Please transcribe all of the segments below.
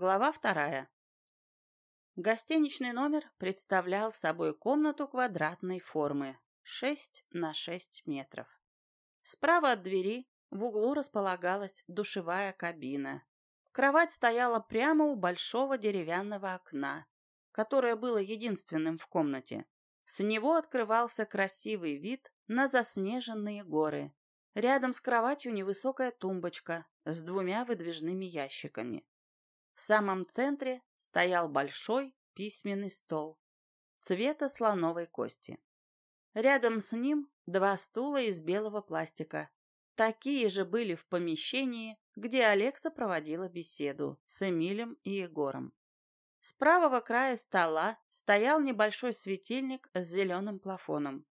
Глава вторая. Гостиничный номер представлял собой комнату квадратной формы 6 на 6 метров. Справа от двери в углу располагалась душевая кабина. Кровать стояла прямо у большого деревянного окна, которое было единственным в комнате. С него открывался красивый вид на заснеженные горы. Рядом с кроватью невысокая тумбочка с двумя выдвижными ящиками. В самом центре стоял большой письменный стол цвета слоновой кости. Рядом с ним два стула из белого пластика. Такие же были в помещении, где Алекса проводила беседу с Эмилем и Егором. С правого края стола стоял небольшой светильник с зеленым плафоном.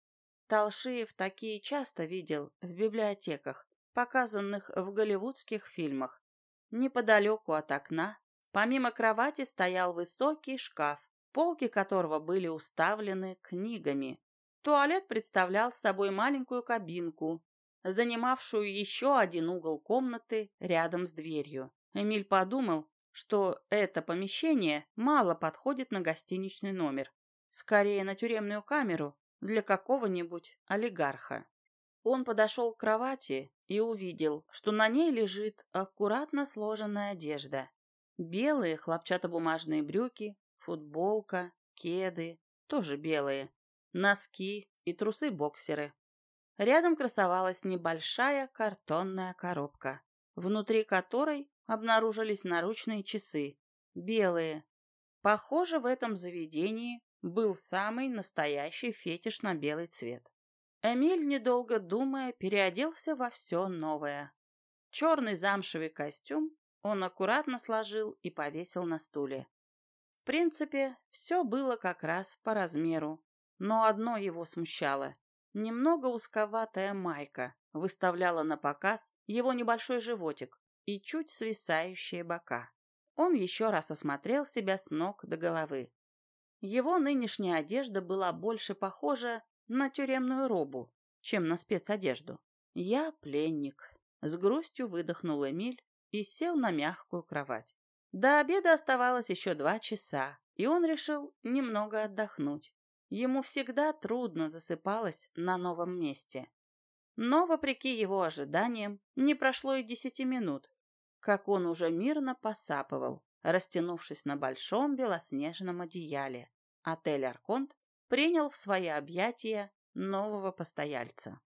Талшиев такие часто видел в библиотеках, показанных в голливудских фильмах. Неподалеку от окна Помимо кровати стоял высокий шкаф, полки которого были уставлены книгами. Туалет представлял собой маленькую кабинку, занимавшую еще один угол комнаты рядом с дверью. Эмиль подумал, что это помещение мало подходит на гостиничный номер, скорее на тюремную камеру для какого-нибудь олигарха. Он подошел к кровати и увидел, что на ней лежит аккуратно сложенная одежда. Белые хлопчатобумажные брюки, футболка, кеды, тоже белые, носки и трусы-боксеры. Рядом красовалась небольшая картонная коробка, внутри которой обнаружились наручные часы, белые. Похоже, в этом заведении был самый настоящий фетиш на белый цвет. Эмиль, недолго думая, переоделся во все новое. Черный замшевый костюм он аккуратно сложил и повесил на стуле. В принципе, все было как раз по размеру, но одно его смущало. Немного узковатая майка выставляла на показ его небольшой животик и чуть свисающие бока. Он еще раз осмотрел себя с ног до головы. Его нынешняя одежда была больше похожа на тюремную робу, чем на спецодежду. «Я пленник», — с грустью выдохнул Эмиль, и сел на мягкую кровать. До обеда оставалось еще два часа, и он решил немного отдохнуть. Ему всегда трудно засыпалось на новом месте. Но, вопреки его ожиданиям, не прошло и десяти минут, как он уже мирно посапывал, растянувшись на большом белоснежном одеяле. Отель «Арконт» принял в свои объятия нового постояльца.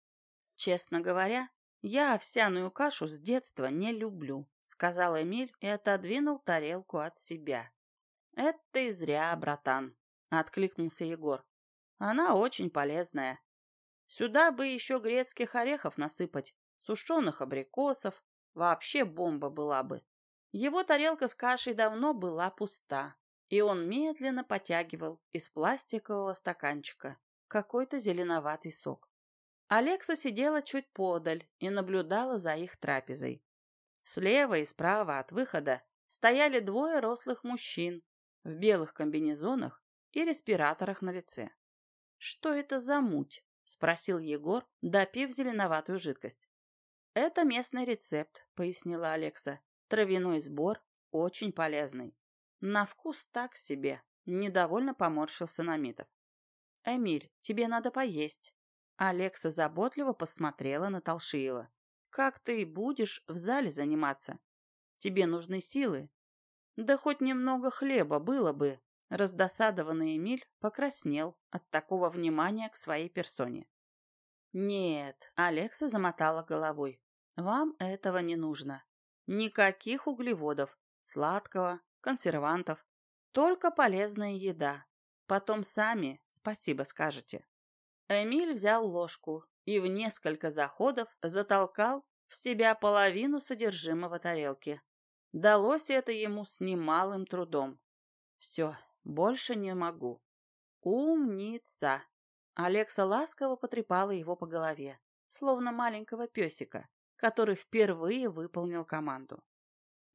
Честно говоря, я овсяную кашу с детства не люблю сказал Эмиль и отодвинул тарелку от себя. «Это и зря, братан», — откликнулся Егор. «Она очень полезная. Сюда бы еще грецких орехов насыпать, сушеных абрикосов. Вообще бомба была бы». Его тарелка с кашей давно была пуста, и он медленно потягивал из пластикового стаканчика какой-то зеленоватый сок. Алекса сидела чуть подаль и наблюдала за их трапезой. Слева и справа от выхода стояли двое рослых мужчин в белых комбинезонах и респираторах на лице. «Что это за муть?» – спросил Егор, допив зеленоватую жидкость. «Это местный рецепт», – пояснила Алекса. «Травяной сбор очень полезный. На вкус так себе», – недовольно поморщился Намитов. «Эмиль, тебе надо поесть». Алекса заботливо посмотрела на Толшиева. Как ты будешь в зале заниматься? Тебе нужны силы. Да хоть немного хлеба было бы. Раздосадованный Эмиль покраснел от такого внимания к своей персоне. «Нет», — Алекса замотала головой, — «вам этого не нужно. Никаких углеводов, сладкого, консервантов, только полезная еда. Потом сами спасибо скажете». Эмиль взял ложку и в несколько заходов затолкал в себя половину содержимого тарелки. Далось это ему с немалым трудом. Все, больше не могу. Умница! Алекса ласково потрепала его по голове, словно маленького песика, который впервые выполнил команду.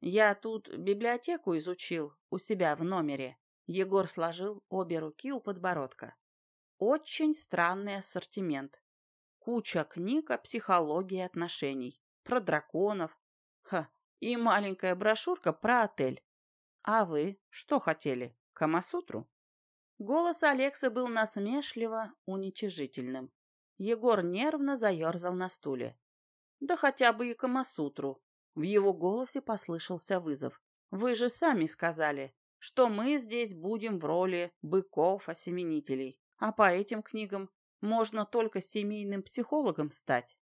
Я тут библиотеку изучил у себя в номере. Егор сложил обе руки у подбородка. Очень странный ассортимент. Куча книг о психологии отношений, про драконов. Ха, и маленькая брошюрка про отель. А вы что хотели? Камасутру? Голос Алекса был насмешливо уничижительным. Егор нервно заерзал на стуле. Да хотя бы и Камасутру. В его голосе послышался вызов. Вы же сами сказали, что мы здесь будем в роли быков-осеменителей, а по этим книгам можно только семейным психологом стать.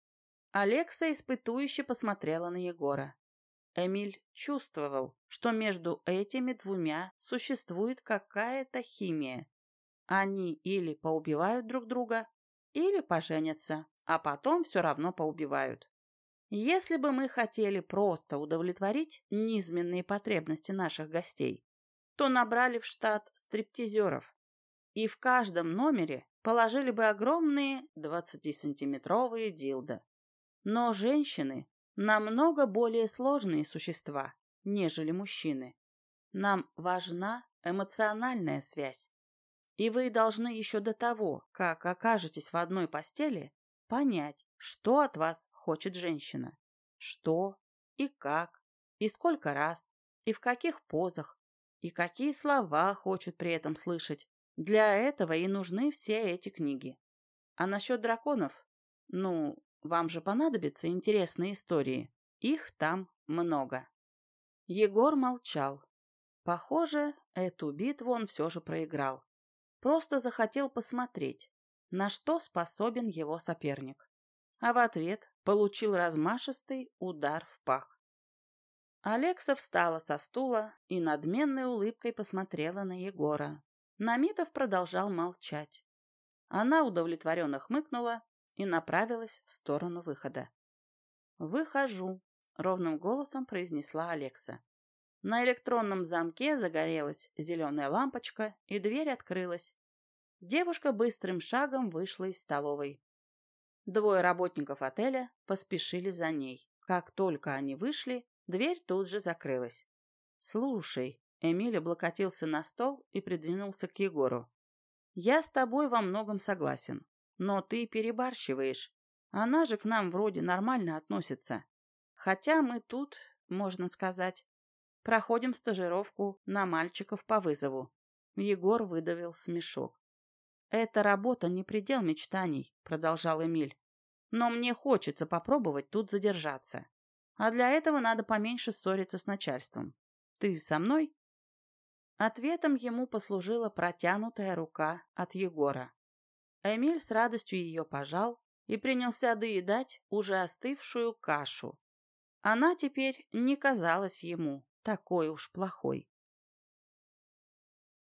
Алекса испытующе посмотрела на Егора. Эмиль чувствовал, что между этими двумя существует какая-то химия. Они или поубивают друг друга, или поженятся, а потом все равно поубивают. Если бы мы хотели просто удовлетворить низменные потребности наших гостей, то набрали в штат стриптизеров. И в каждом номере положили бы огромные 20-сантиметровые дилда. Но женщины намного более сложные существа, нежели мужчины. Нам важна эмоциональная связь. И вы должны еще до того, как окажетесь в одной постели, понять, что от вас хочет женщина. Что и как, и сколько раз, и в каких позах, и какие слова хочет при этом слышать. Для этого и нужны все эти книги. А насчет драконов? Ну, вам же понадобятся интересные истории. Их там много. Егор молчал. Похоже, эту битву он все же проиграл. Просто захотел посмотреть, на что способен его соперник. А в ответ получил размашистый удар в пах. Алекса встала со стула и надменной улыбкой посмотрела на Егора. Намитов продолжал молчать. Она удовлетворенно хмыкнула и направилась в сторону выхода. «Выхожу», — ровным голосом произнесла Алекса. На электронном замке загорелась зеленая лампочка, и дверь открылась. Девушка быстрым шагом вышла из столовой. Двое работников отеля поспешили за ней. Как только они вышли, дверь тут же закрылась. «Слушай», — Эмиль облокотился на стол и придвинулся к Егору. «Я с тобой во многом согласен. Но ты перебарщиваешь. Она же к нам вроде нормально относится. Хотя мы тут, можно сказать, проходим стажировку на мальчиков по вызову. Егор выдавил смешок. «Эта работа не предел мечтаний», — продолжал Эмиль. «Но мне хочется попробовать тут задержаться. А для этого надо поменьше ссориться с начальством. Ты со мной?» Ответом ему послужила протянутая рука от Егора. Эмиль с радостью ее пожал и принялся доедать уже остывшую кашу. Она теперь не казалась ему такой уж плохой.